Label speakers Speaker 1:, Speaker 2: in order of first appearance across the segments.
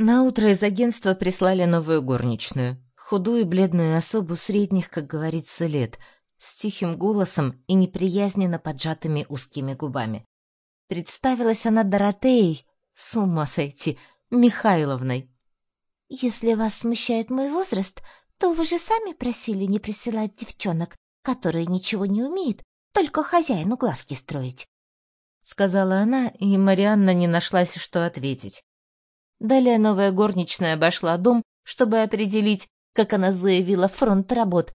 Speaker 1: На утро из агентства прислали новую горничную, худую бледную особу средних, как говорится, лет, с тихим голосом и неприязненно поджатыми узкими губами. Представилась она Доротеей, с ума сойти, Михайловной.
Speaker 2: «Если вас смущает мой возраст, то вы же сами просили не присылать девчонок, которые ничего не умеют, только хозяину глазки строить», —
Speaker 1: сказала она, и Марианна не нашлась, что ответить. Далее новая горничная обошла дом, чтобы определить, как она заявила, фронт работ,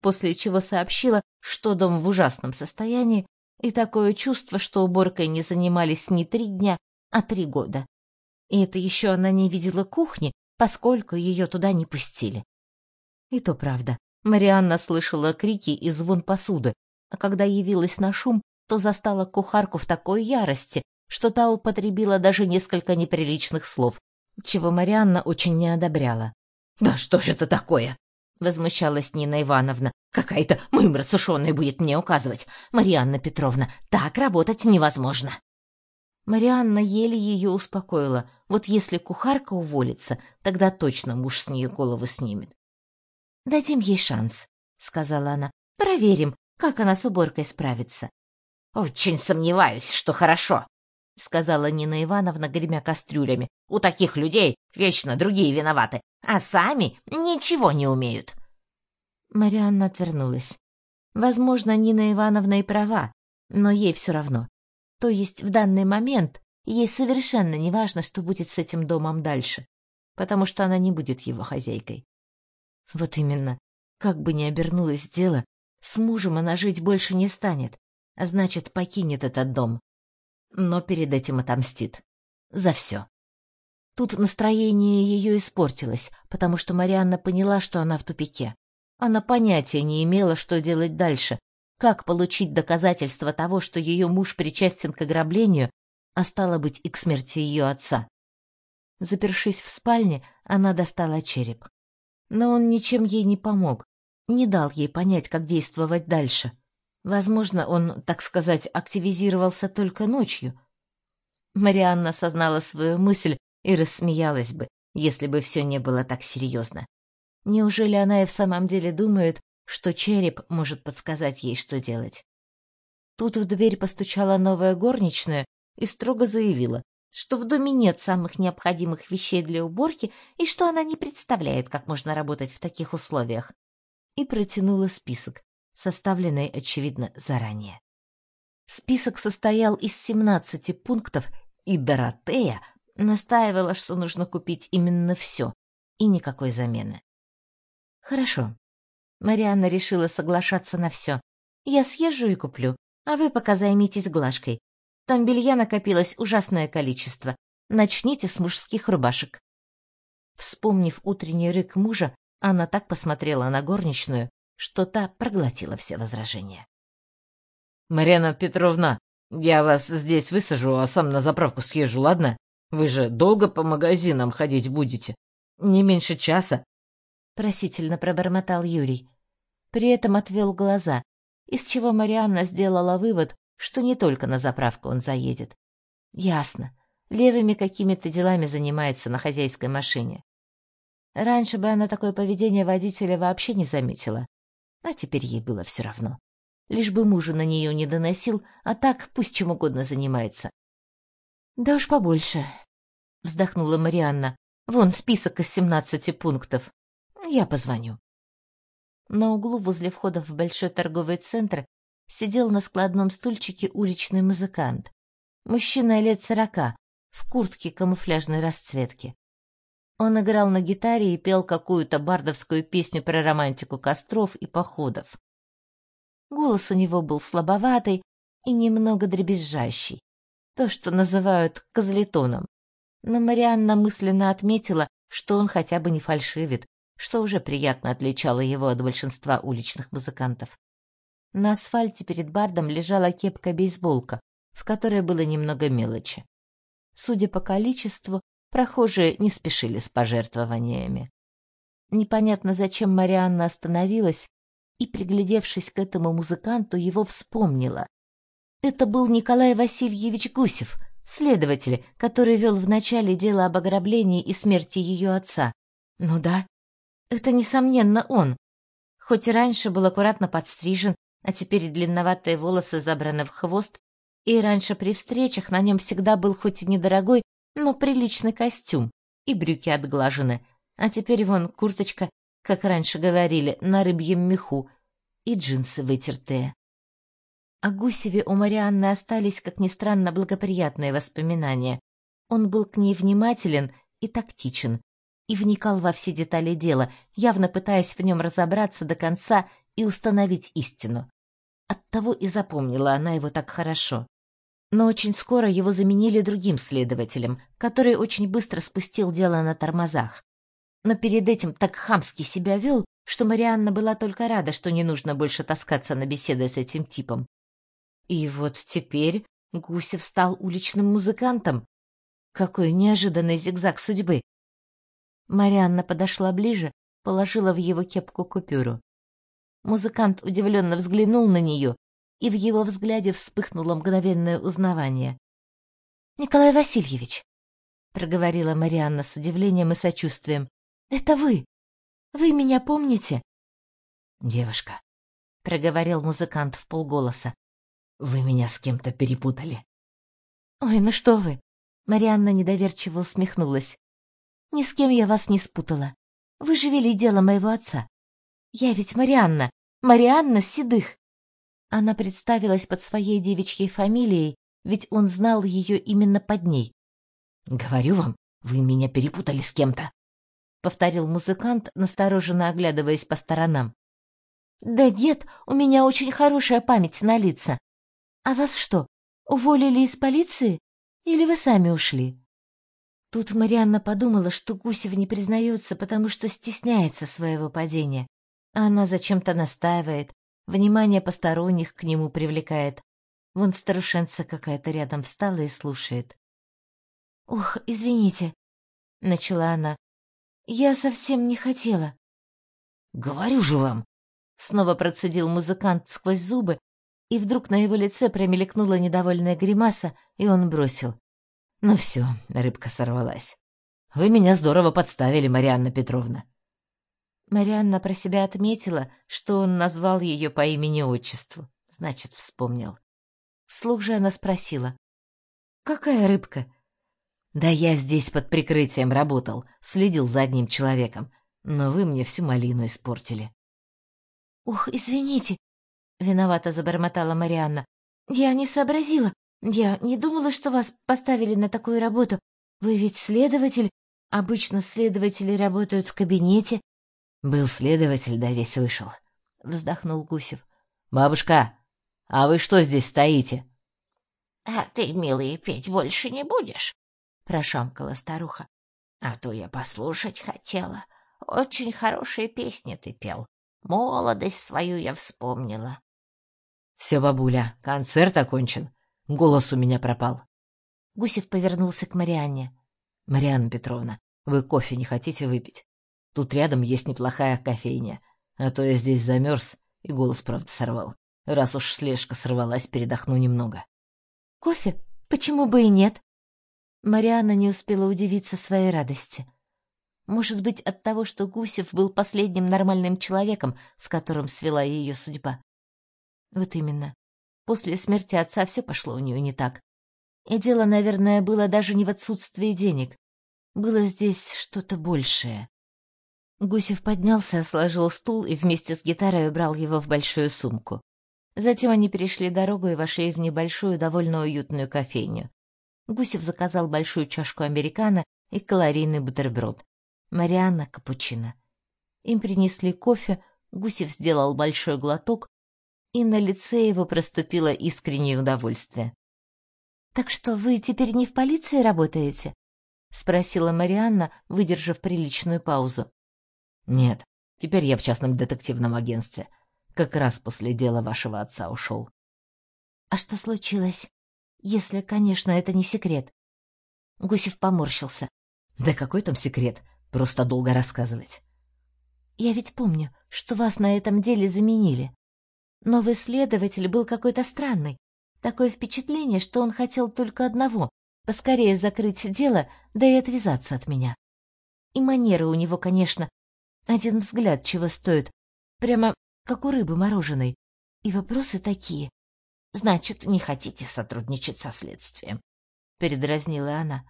Speaker 1: после чего сообщила, что дом в ужасном состоянии, и такое чувство, что уборкой не занимались не три дня, а три года. И это еще она не видела кухни, поскольку ее туда не пустили. И то правда. Марианна слышала крики и звон посуды, а когда явилась на шум, то застала кухарку в такой ярости, что та употребила даже несколько неприличных слов, чего Марианна очень не одобряла. «Да что же это такое?» — возмущалась Нина Ивановна. «Какая-то мымра сушеная будет мне указывать. Марианна Петровна, так работать невозможно». Марианна еле ее успокоила. Вот если кухарка уволится, тогда точно муж с нее голову снимет. «Дадим ей шанс», — сказала она. «Проверим, как она с уборкой справится». «Очень сомневаюсь, что хорошо», — сказала Нина Ивановна, гремя кастрюлями. «У таких людей вечно другие виноваты, а сами ничего не умеют». Марианна отвернулась. Возможно, Нина Ивановна и права, но ей все равно. То есть в данный момент ей совершенно не важно, что будет с этим домом дальше, потому что она не будет его хозяйкой. Вот именно, как бы ни обернулось дело, с мужем она жить больше не станет, а значит, покинет этот дом но перед этим отомстит. За все. Тут настроение ее испортилось, потому что Марианна поняла, что она в тупике. Она понятия не имела, что делать дальше, как получить доказательства того, что ее муж причастен к ограблению, а стало быть и к смерти ее отца. Запершись в спальне, она достала череп. Но он ничем ей не помог, не дал ей понять, как действовать дальше. Возможно, он, так сказать, активизировался только ночью. Марианна осознала свою мысль и рассмеялась бы, если бы все не было так серьезно. Неужели она и в самом деле думает, что череп может подсказать ей, что делать? Тут в дверь постучала новая горничная и строго заявила, что в доме нет самых необходимых вещей для уборки и что она не представляет, как можно работать в таких условиях. И протянула список, составленной, очевидно, заранее. Список состоял из 17 пунктов, и Доротея настаивала, что нужно купить именно все и никакой замены. Хорошо. Марианна решила соглашаться на все. Я съезжу и куплю, а вы пока займитесь глажкой. Там белья накопилось ужасное количество. Начните с мужских рубашек. Вспомнив утренний рык мужа, она так посмотрела на горничную, что та проглотила все возражения.
Speaker 3: «Марьяна Петровна, я вас здесь высажу, а сам на заправку съезжу, ладно? Вы же долго по магазинам ходить будете? Не меньше часа?»
Speaker 1: Просительно пробормотал Юрий. При этом отвел глаза, из чего Марианна сделала вывод, что не только на заправку он заедет. Ясно, левыми какими-то делами занимается на хозяйской машине. Раньше бы она такое поведение водителя вообще не заметила, а теперь ей было все равно. Лишь бы мужу на нее не доносил, а так пусть чем угодно занимается. — Да уж побольше, — вздохнула Марианна. — Вон список из семнадцати пунктов. Я позвоню. На углу возле входа в большой торговый центр сидел на складном стульчике уличный музыкант. Мужчина лет сорока, в куртке камуфляжной расцветки. Он играл на гитаре и пел какую-то бардовскую песню про романтику костров и походов. Голос у него был слабоватый и немного дребезжащий, то, что называют козлетоном. Но Марианна мысленно отметила, что он хотя бы не фальшивит, что уже приятно отличало его от большинства уличных музыкантов. На асфальте перед бардом лежала кепка-бейсболка, в которой было немного мелочи. Судя по количеству, Прохожие не спешили с пожертвованиями. Непонятно, зачем Марианна остановилась и, приглядевшись к этому музыканту, его вспомнила. Это был Николай Васильевич Гусев, следователь, который вел в начале дело об ограблении и смерти ее отца. Ну да, это, несомненно, он. Хоть и раньше был аккуратно подстрижен, а теперь длинноватые волосы забраны в хвост, и раньше при встречах на нем всегда был хоть и недорогой, но приличный костюм, и брюки отглажены, а теперь вон курточка, как раньше говорили, на рыбьем меху, и джинсы вытертые. О Гусеве у Марианны остались, как ни странно, благоприятные воспоминания. Он был к ней внимателен и тактичен, и вникал во все детали дела, явно пытаясь в нем разобраться до конца и установить истину. Оттого и запомнила она его так хорошо. Но очень скоро его заменили другим следователем, который очень быстро спустил дело на тормозах. Но перед этим так хамски себя вел, что Марианна была только рада, что не нужно больше таскаться на беседы с этим типом. И вот теперь Гусев стал уличным музыкантом. Какой неожиданный зигзаг судьбы! Марианна подошла ближе, положила в его кепку купюру. Музыкант удивленно взглянул на нее, и в его взгляде вспыхнуло мгновенное узнавание. — Николай Васильевич, — проговорила Марианна с удивлением и сочувствием, — это вы. Вы меня помните? — Девушка, — проговорил музыкант в полголоса, — вы меня с кем-то перепутали. — Ой, ну что вы! — Марианна недоверчиво усмехнулась. — Ни с кем я вас не спутала. Вы же вели дело моего отца. Я ведь Марианна, Марианна Седых. Она представилась под своей девичьей фамилией, ведь он знал ее именно под ней. — Говорю вам, вы меня перепутали с кем-то, — повторил музыкант, настороженно оглядываясь по сторонам. — Да нет, у меня очень хорошая память на лица. А вас что, уволили из полиции? Или вы сами ушли? Тут Марианна подумала, что Гусев не признается, потому что стесняется своего падения. А она зачем-то настаивает, внимание посторонних к нему привлекает. Вон старушенца какая-то рядом встала и слушает. — Ох, извините, — начала она. — Я совсем не хотела. — Говорю же вам! — снова процедил музыкант сквозь зубы, и вдруг на его лице промелькнула недовольная гримаса, и он бросил. — Ну все, рыбка сорвалась. Вы меня здорово подставили, Марианна Петровна. Марианна про себя отметила, что он назвал ее по имени-отчеству. Значит, вспомнил. Слух же она спросила. «Какая рыбка?» «Да я здесь под прикрытием работал, следил за одним человеком, но вы мне всю малину испортили». «Ух, извините!» — виновато забормотала Марианна. «Я не сообразила. Я не думала, что вас поставили на такую работу. Вы ведь следователь. Обычно следователи работают в кабинете, был следователь, да весь вышел. Вздохнул Гусев. Бабушка, а вы что здесь стоите?
Speaker 2: А ты, милый, петь больше не будешь?
Speaker 1: Прошамкала старуха.
Speaker 2: А то я послушать хотела. Очень хорошие песни ты пел. Молодость свою я вспомнила.
Speaker 3: Все, бабуля, концерт окончен. Голос у меня пропал.
Speaker 1: Гусев повернулся к Марианне.
Speaker 3: Марианна Петровна, вы кофе не хотите выпить? Тут рядом есть неплохая кофейня. А то я здесь замерз и голос, правда, сорвал. Раз уж слежка сорвалась, передохну немного.
Speaker 1: Кофе? Почему бы и нет? Марианна не успела удивиться своей радости. Может быть, от того, что Гусев был последним нормальным человеком, с которым свела ее судьба. Вот именно. После смерти отца все пошло у нее не так. И дело, наверное, было даже не в отсутствии денег. Было здесь что-то большее. Гусев поднялся, сложил стул и вместе с гитарой убрал его в большую сумку. Затем они перешли дорогу и вошли в небольшую, довольно уютную кофейню. Гусев заказал большую чашку американо и калорийный бутерброд. Марианна — капучино. Им принесли кофе, Гусев сделал большой глоток, и на лице его проступило искреннее удовольствие. — Так что вы теперь не в полиции работаете? — спросила Марианна, выдержав приличную паузу.
Speaker 3: Нет, теперь я в частном детективном агентстве. Как раз после дела вашего отца ушел.
Speaker 1: А что случилось? Если, конечно, это не секрет. Гусев поморщился.
Speaker 3: Да какой там секрет? Просто долго рассказывать.
Speaker 1: Я ведь помню, что вас на этом деле заменили. Новый следователь был какой-то странный. Такое впечатление, что он хотел только одного Поскорее закрыть дело, да и отвязаться от меня. И манеры у него, конечно, один взгляд чего стоит, прямо как у рыбы мороженой. И вопросы такие.
Speaker 2: Значит, не хотите сотрудничать со следствием? Передразнила она.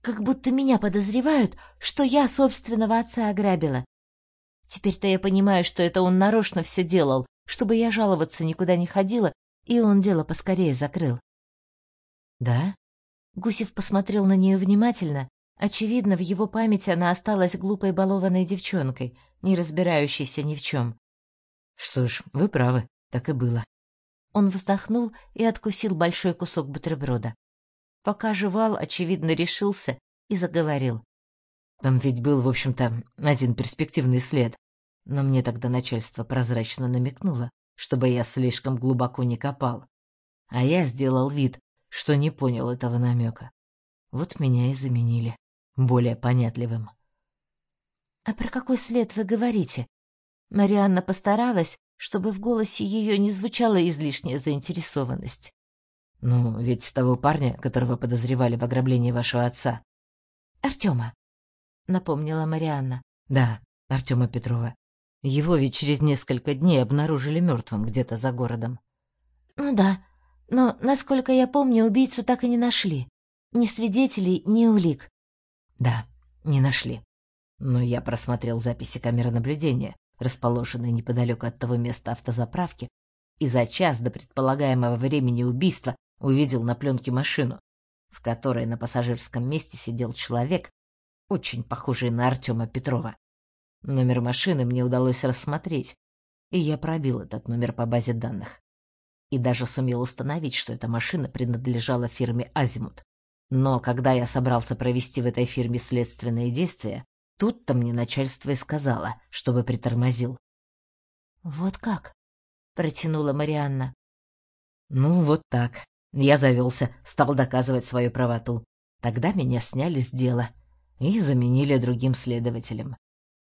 Speaker 1: Как будто меня подозревают, что я собственного отца ограбила. Теперь-то я понимаю, что это он нарочно все делал, чтобы я жаловаться никуда не ходила, и он дело поскорее закрыл.
Speaker 3: Да?
Speaker 1: Гусев посмотрел на нее внимательно. Очевидно, в его памяти она осталась глупой балованной девчонкой, не разбирающейся ни в чем.
Speaker 3: Что ж, вы правы, так и было.
Speaker 1: Он вздохнул и откусил большой кусок бутерброда. Пока жевал, очевидно, решился и заговорил.
Speaker 3: Там ведь был, в общем-то, один перспективный след. Но мне тогда начальство прозрачно намекнуло, чтобы я слишком глубоко не копал. А я сделал вид, что не понял этого намека. Вот меня и заменили, более понятливым.
Speaker 1: — А про какой след вы говорите? Марианна постаралась, чтобы в голосе ее не звучала излишняя заинтересованность.
Speaker 3: — Ну, ведь с того парня, которого подозревали в ограблении вашего отца.
Speaker 1: — Артема, — напомнила Марианна.
Speaker 3: — Да, Артема Петрова. Его ведь через несколько дней обнаружили мертвым где-то за городом.
Speaker 1: — Ну да, но, насколько я помню, убийцу так и не нашли. Ни свидетелей, ни улик.
Speaker 3: Да, не нашли. Но я просмотрел записи камеры наблюдения, расположенные неподалеку от того места автозаправки, и за час до предполагаемого времени убийства увидел на пленке машину, в которой на пассажирском месте сидел человек, очень похожий на Артема Петрова. Номер машины мне удалось рассмотреть, и я пробил этот номер по базе данных и даже сумел установить, что эта машина принадлежала фирме «Азимут». Но когда я собрался провести в этой фирме следственные действия, тут-то мне начальство и сказало, чтобы притормозил.
Speaker 1: — Вот как? — протянула Марианна.
Speaker 3: — Ну, вот так. Я завелся, стал доказывать свою правоту. Тогда меня сняли с дела и заменили другим следователем.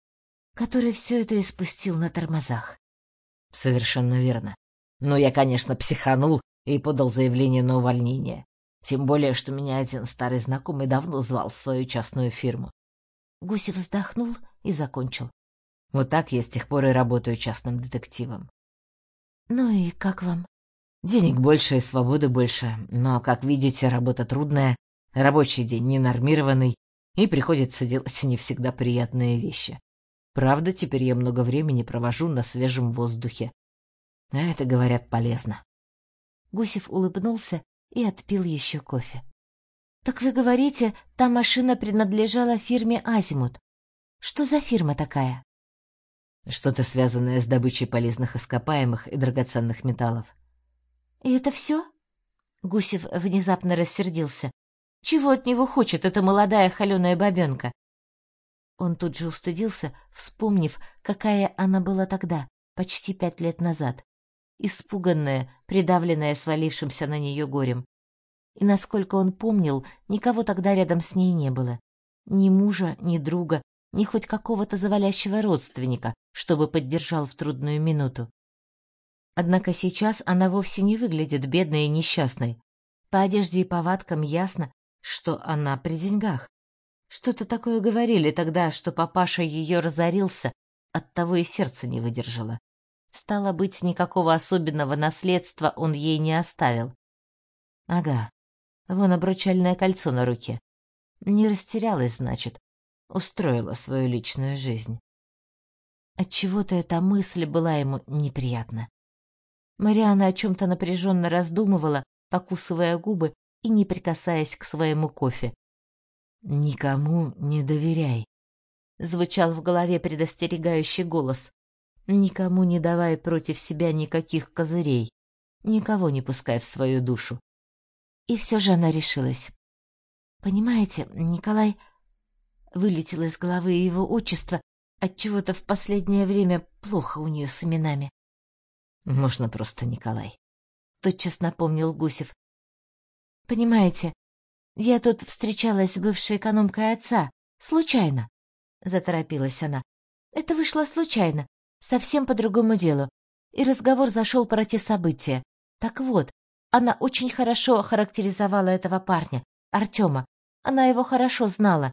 Speaker 1: — Который все это испустил на тормозах.
Speaker 3: — Совершенно верно. Но я, конечно, психанул и подал заявление на увольнение. Тем более, что меня один старый знакомый давно звал в свою частную фирму.
Speaker 1: Гусев вздохнул и закончил.
Speaker 3: Вот так я с тех пор и работаю частным детективом.
Speaker 1: Ну и как вам?
Speaker 3: Денег больше и свободы больше, но, как видите, работа трудная, рабочий день ненормированный, и приходится делать не всегда приятные вещи. Правда, теперь я много времени провожу на свежем воздухе. А это, говорят, полезно.
Speaker 1: Гусев улыбнулся и отпил еще кофе. Так вы говорите, та машина принадлежала фирме Азимут. Что за фирма такая?
Speaker 3: Что-то связанное с добычей полезных ископаемых и драгоценных металлов.
Speaker 1: И это все? Гусев внезапно рассердился. Чего от него хочет эта молодая холеная бабенка? Он тут же устыдился, вспомнив, какая она была тогда, почти пять лет назад испуганная, придавленная свалившимся на нее горем. И, насколько он помнил, никого тогда рядом с ней не было. Ни мужа, ни друга, ни хоть какого-то завалящего родственника, чтобы поддержал в трудную минуту. Однако сейчас она вовсе не выглядит бедной и несчастной. По одежде и повадкам ясно, что она при деньгах. Что-то такое говорили тогда, что папаша ее разорился, оттого и сердце не выдержало. Стало быть, никакого особенного наследства он ей не оставил. Ага, вон обручальное кольцо на руке. Не растерялась, значит, устроила свою личную жизнь. Отчего-то эта мысль была ему неприятна. Мариана о чем-то напряженно раздумывала, покусывая губы и не прикасаясь к своему кофе. «Никому не доверяй», — звучал в голове предостерегающий голос. Никому не давай против себя никаких козырей, никого не пускай в свою душу. И все же она решилась. Понимаете, Николай вылетело из головы его отчество, отчего-то в последнее время плохо у нее с именами. Можно просто Николай. Тотчас напомнил Гусев. Понимаете, я тут встречалась с бывшей экономкой отца, случайно, заторопилась она. Это вышло случайно. Совсем по другому делу. И разговор зашел про те события. Так вот, она очень хорошо охарактеризовала этого парня. Артема. Она его хорошо знала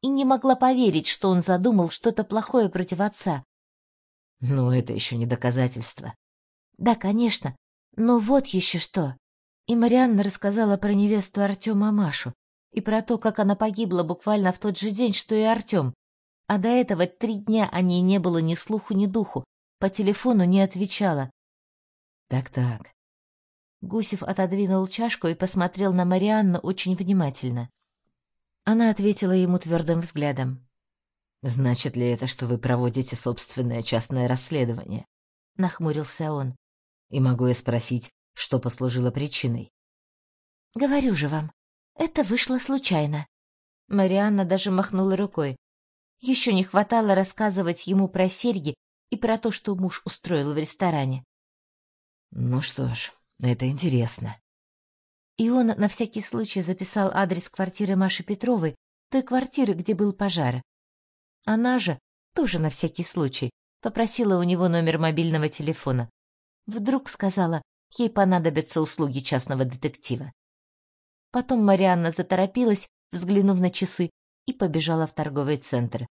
Speaker 1: и не могла поверить, что он задумал что-то плохое против отца.
Speaker 3: Ну, это еще не доказательство.
Speaker 1: Да, конечно, но вот еще что. И Марианна рассказала про невесту Артема Машу и про то, как она погибла буквально в тот же день, что и Артем. А до этого три дня о ней не было ни слуху, ни духу, по телефону не отвечала.
Speaker 3: Так-так.
Speaker 1: Гусев отодвинул чашку и посмотрел на Марианну очень внимательно. Она ответила ему твердым взглядом.
Speaker 3: «Значит ли это, что вы проводите собственное частное расследование?»
Speaker 1: — нахмурился он.
Speaker 3: «И могу я спросить, что послужило причиной?»
Speaker 1: «Говорю же вам, это вышло случайно». Марианна даже махнула рукой. Еще не хватало рассказывать ему про серьги и про то, что муж устроил в ресторане.
Speaker 3: «Ну что ж, это интересно»,
Speaker 1: и он на всякий случай записал адрес квартиры Маши Петровой, той квартиры, где был пожар. Она же, тоже на всякий случай, попросила у него номер мобильного телефона. Вдруг сказала, ей понадобятся услуги частного детектива. Потом Марианна заторопилась, взглянув на часы, и побежала в торговый центр.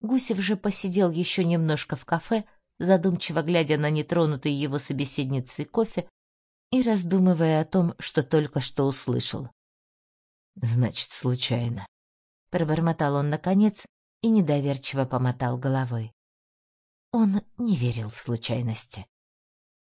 Speaker 1: Гусев же посидел еще немножко в кафе, задумчиво глядя на нетронутый его собеседницей кофе, и раздумывая о том, что только что услышал.
Speaker 3: «Значит, случайно», —
Speaker 1: пробормотал он наконец и недоверчиво помотал головой. Он не верил в случайности.